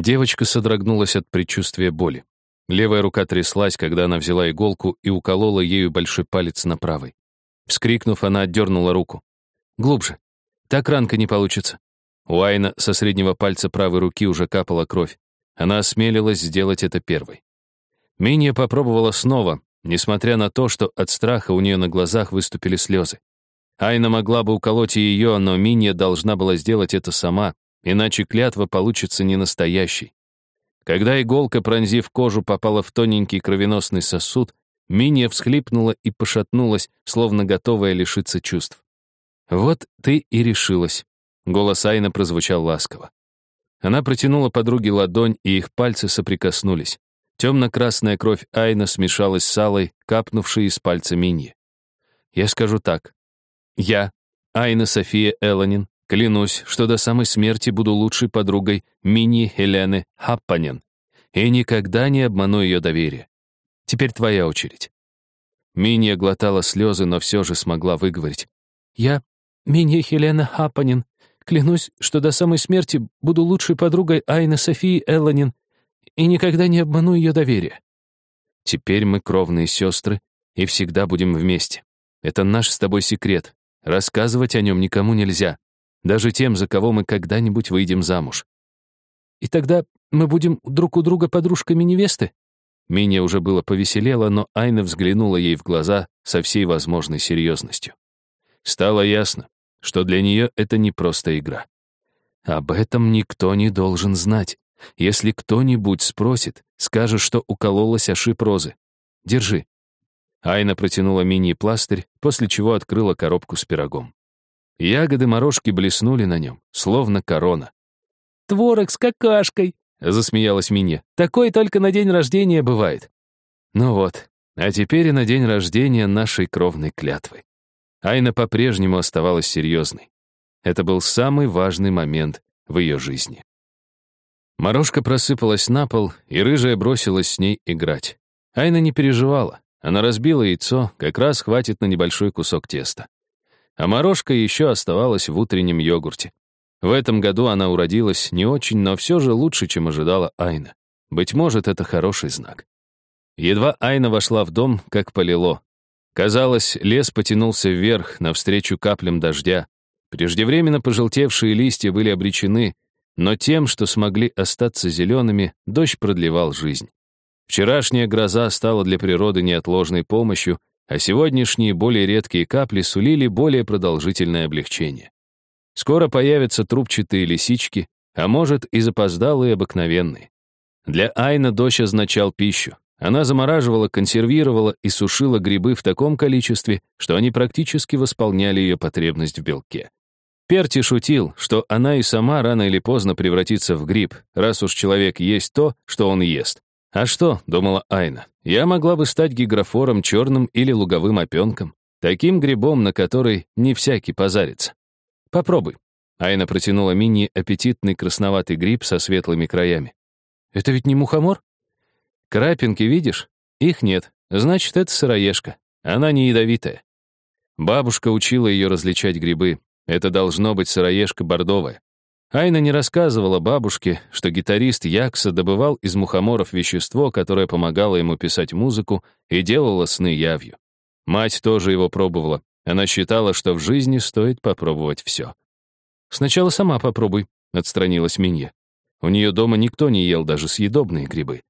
Девочка содрогнулась от предчувствия боли. Левая рука тряслась, когда она взяла иголку и уколола ею большой палец на правой. Вскрикнув, она отдернула руку. «Глубже. Так ранка не получится». У Айна со среднего пальца правой руки уже капала кровь. Она осмелилась сделать это первой. Минья попробовала снова, несмотря на то, что от страха у нее на глазах выступили слезы. Айна могла бы уколоть ее, но Минья должна была сделать это сама, иначе клятва получится не настоящей. Когда иголка, пронзив кожу, попала в тоненький кровеносный сосуд, Минья всхлипнула и пошатнулась, словно готовая лишиться чувств. «Вот ты и решилась», — голос Айна прозвучал ласково. Она протянула подруге ладонь, и их пальцы соприкоснулись. Темно-красная кровь Айна смешалась с алой, капнувшей из пальца Миньи. «Я скажу так. Я, Айна София Эланин, клянусь, что до самой смерти буду лучшей подругой Мини Хелены Хаппанен и никогда не обману ее доверие. Теперь твоя очередь». Минья глотала слезы, но все же смогла выговорить. «Я, Минья Хелена Хапанин, клянусь, что до самой смерти буду лучшей подругой Айны Софии Элланин и никогда не обману ее доверие. Теперь мы кровные сестры и всегда будем вместе. Это наш с тобой секрет. Рассказывать о нем никому нельзя, даже тем, за кого мы когда-нибудь выйдем замуж. И тогда мы будем друг у друга подружками невесты? Миня уже было повеселела, но Айна взглянула ей в глаза со всей возможной серьезностью. Стало ясно, что для нее это не просто игра. Об этом никто не должен знать. Если кто-нибудь спросит, скажешь, что укололась ошиб розы. Держи. Айна протянула мини-пластырь, после чего открыла коробку с пирогом. Ягоды морожки блеснули на нем, словно корона. «Творог с какашкой!» — засмеялась Минья. «Такой только на день рождения бывает». Ну вот, а теперь и на день рождения нашей кровной клятвы. Айна по-прежнему оставалась серьезной. Это был самый важный момент в ее жизни. Морожка просыпалась на пол, и рыжая бросилась с ней играть. Айна не переживала. Она разбила яйцо, как раз хватит на небольшой кусок теста. А морожка еще оставалась в утреннем йогурте. В этом году она уродилась не очень, но все же лучше, чем ожидала Айна. Быть может, это хороший знак. Едва Айна вошла в дом, как полило. Казалось, лес потянулся вверх, навстречу каплям дождя. Преждевременно пожелтевшие листья были обречены, но тем, что смогли остаться зелеными, дождь продлевал жизнь. Вчерашняя гроза стала для природы неотложной помощью, а сегодняшние более редкие капли сулили более продолжительное облегчение. Скоро появятся трубчатые лисички, а может и запоздалые обыкновенные. Для Айна дождь означал пищу. Она замораживала, консервировала и сушила грибы в таком количестве, что они практически восполняли ее потребность в белке. Перти шутил, что она и сама рано или поздно превратится в гриб, раз уж человек есть то, что он ест. А что, думала Айна, я могла бы стать гигрофором черным или луговым опенком, таким грибом, на который не всякий позарится. Попробуй. Айна протянула Мини аппетитный красноватый гриб со светлыми краями. Это ведь не мухомор? Крапинки, видишь? Их нет. Значит, это сыроежка. Она не ядовитая. Бабушка учила ее различать грибы. Это должно быть сыроежка бордовая. Айна не рассказывала бабушке, что гитарист Якса добывал из мухоморов вещество, которое помогало ему писать музыку и делало сны явью. Мать тоже его пробовала, она считала, что в жизни стоит попробовать все. «Сначала сама попробуй», — отстранилась Минья. У нее дома никто не ел даже съедобные грибы.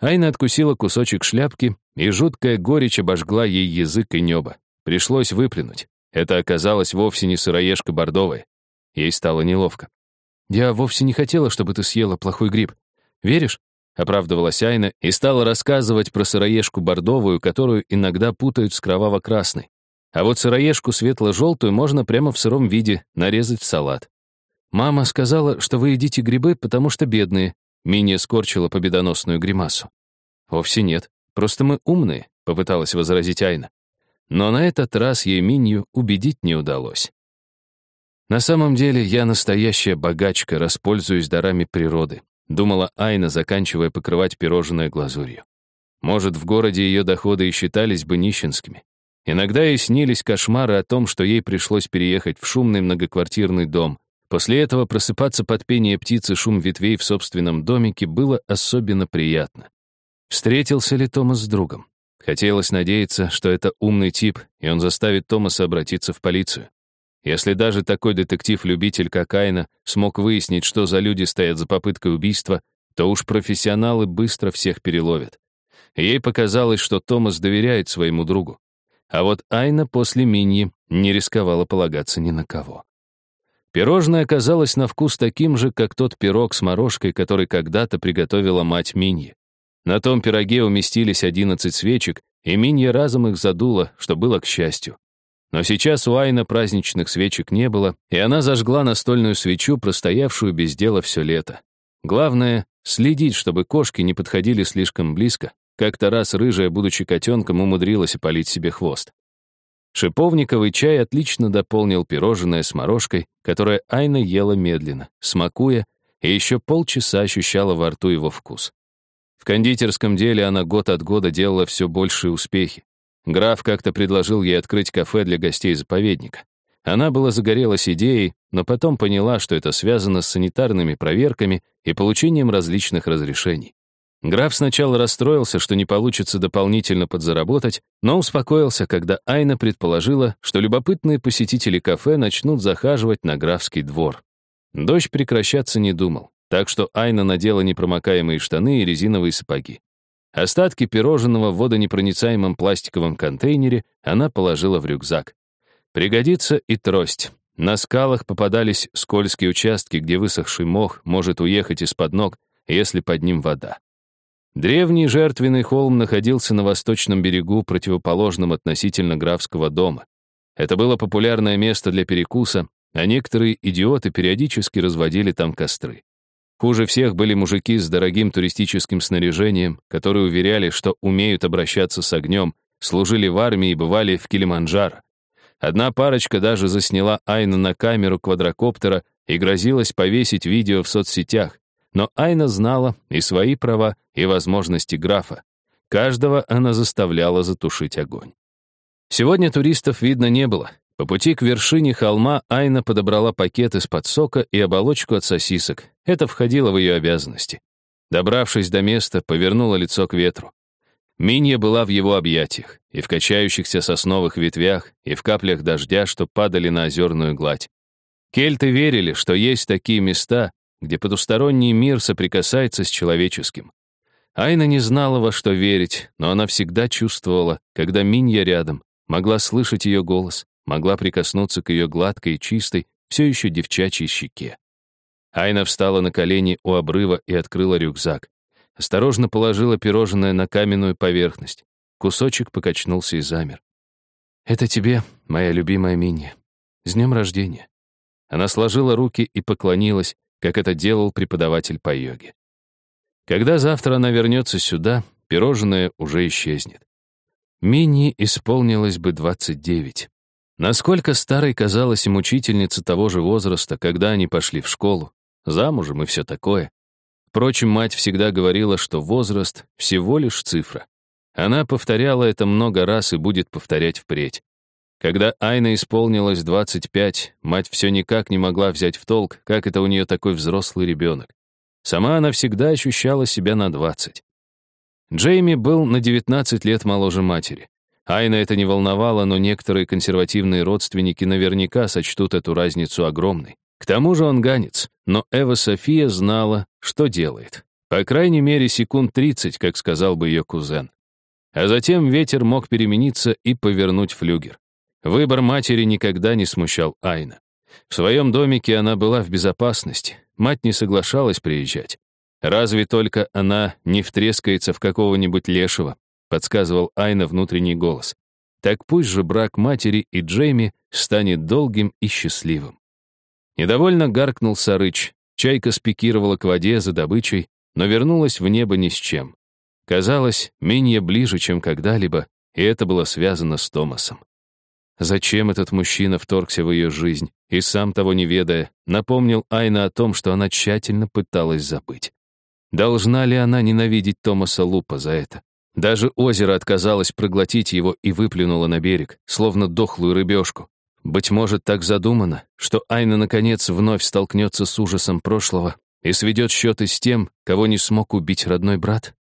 Айна откусила кусочек шляпки, и жуткая горечь обожгла ей язык и небо. Пришлось выплюнуть. Это оказалось вовсе не сыроежка бордовая. Ей стало неловко. «Я вовсе не хотела, чтобы ты съела плохой гриб. Веришь?» — оправдывалась Айна и стала рассказывать про сыроежку бордовую, которую иногда путают с кроваво-красной. А вот сыроежку светло-желтую можно прямо в сыром виде нарезать в салат. «Мама сказала, что вы едите грибы, потому что бедные», Миния скорчила победоносную гримасу. «Вовсе нет. Просто мы умные», — попыталась возразить Айна. Но на этот раз ей Минью убедить не удалось. «На самом деле я настоящая богачка, распользуюсь дарами природы», думала Айна, заканчивая покрывать пирожное глазурью. Может, в городе ее доходы и считались бы нищенскими. Иногда ей снились кошмары о том, что ей пришлось переехать в шумный многоквартирный дом, После этого просыпаться под пение птицы шум ветвей в собственном домике было особенно приятно. Встретился ли Томас с другом? Хотелось надеяться, что это умный тип, и он заставит Томаса обратиться в полицию. Если даже такой детектив-любитель, как Айна, смог выяснить, что за люди стоят за попыткой убийства, то уж профессионалы быстро всех переловят. Ей показалось, что Томас доверяет своему другу. А вот Айна после Миньи не рисковала полагаться ни на кого. Пирожное оказалось на вкус таким же, как тот пирог с морожкой, который когда-то приготовила мать Миньи. На том пироге уместились 11 свечек, и Минья разом их задула, что было к счастью. Но сейчас у Айна праздничных свечек не было, и она зажгла настольную свечу, простоявшую без дела все лето. Главное — следить, чтобы кошки не подходили слишком близко. Как-то раз рыжая, будучи котенком, умудрилась опалить себе хвост. Шиповниковый чай отлично дополнил пирожное с морожкой, которое Айна ела медленно, смакуя, и еще полчаса ощущала во рту его вкус. В кондитерском деле она год от года делала все большие успехи. Граф как-то предложил ей открыть кафе для гостей заповедника. Она была загорелась идеей, но потом поняла, что это связано с санитарными проверками и получением различных разрешений. Граф сначала расстроился, что не получится дополнительно подзаработать, но успокоился, когда Айна предположила, что любопытные посетители кафе начнут захаживать на графский двор. Дождь прекращаться не думал, так что Айна надела непромокаемые штаны и резиновые сапоги. Остатки пирожного в водонепроницаемом пластиковом контейнере она положила в рюкзак. Пригодится и трость. На скалах попадались скользкие участки, где высохший мох может уехать из-под ног, если под ним вода. Древний жертвенный холм находился на восточном берегу, противоположном относительно графского дома. Это было популярное место для перекуса, а некоторые идиоты периодически разводили там костры. Хуже всех были мужики с дорогим туристическим снаряжением, которые уверяли, что умеют обращаться с огнем, служили в армии и бывали в Килиманджаро. Одна парочка даже засняла Айну на камеру квадрокоптера и грозилась повесить видео в соцсетях. Но Айна знала и свои права, и возможности графа. Каждого она заставляла затушить огонь. Сегодня туристов видно не было. По пути к вершине холма Айна подобрала пакет из-под сока и оболочку от сосисок. Это входило в ее обязанности. Добравшись до места, повернула лицо к ветру. Минья была в его объятиях, и в качающихся сосновых ветвях, и в каплях дождя, что падали на озерную гладь. Кельты верили, что есть такие места, где потусторонний мир соприкасается с человеческим. Айна не знала, во что верить, но она всегда чувствовала, когда Минья рядом, могла слышать ее голос, могла прикоснуться к ее гладкой и чистой, все еще девчачьей щеке. Айна встала на колени у обрыва и открыла рюкзак. Осторожно положила пирожное на каменную поверхность. Кусочек покачнулся и замер. «Это тебе, моя любимая Минья. С днем рождения». Она сложила руки и поклонилась, как это делал преподаватель по йоге. Когда завтра она вернется сюда, пирожное уже исчезнет. Минни исполнилось бы 29. Насколько старой казалась им учительница того же возраста, когда они пошли в школу, замужем и все такое. Впрочем, мать всегда говорила, что возраст — всего лишь цифра. Она повторяла это много раз и будет повторять впредь. Когда Айна исполнилось 25, мать все никак не могла взять в толк, как это у нее такой взрослый ребенок. Сама она всегда ощущала себя на 20. Джейми был на 19 лет моложе матери. Айна это не волновало, но некоторые консервативные родственники наверняка сочтут эту разницу огромной. К тому же он ганец, но Эва София знала, что делает. По крайней мере, секунд 30, как сказал бы ее кузен. А затем ветер мог перемениться и повернуть флюгер. Выбор матери никогда не смущал Айна. В своем домике она была в безопасности, мать не соглашалась приезжать. Разве только она не втрескается в какого-нибудь лешего, подсказывал Айна внутренний голос. Так пусть же брак матери и Джейми станет долгим и счастливым. Недовольно гаркнул Сарыч. Чайка спикировала к воде за добычей, но вернулась в небо ни с чем. Казалось, менее ближе, чем когда-либо, и это было связано с Томасом. Зачем этот мужчина вторгся в ее жизнь и, сам того не ведая, напомнил Айна о том, что она тщательно пыталась забыть? Должна ли она ненавидеть Томаса Лупа за это? Даже озеро отказалось проглотить его и выплюнуло на берег, словно дохлую рыбешку. Быть может, так задумано, что Айна наконец вновь столкнется с ужасом прошлого и сведет счеты с тем, кого не смог убить родной брат?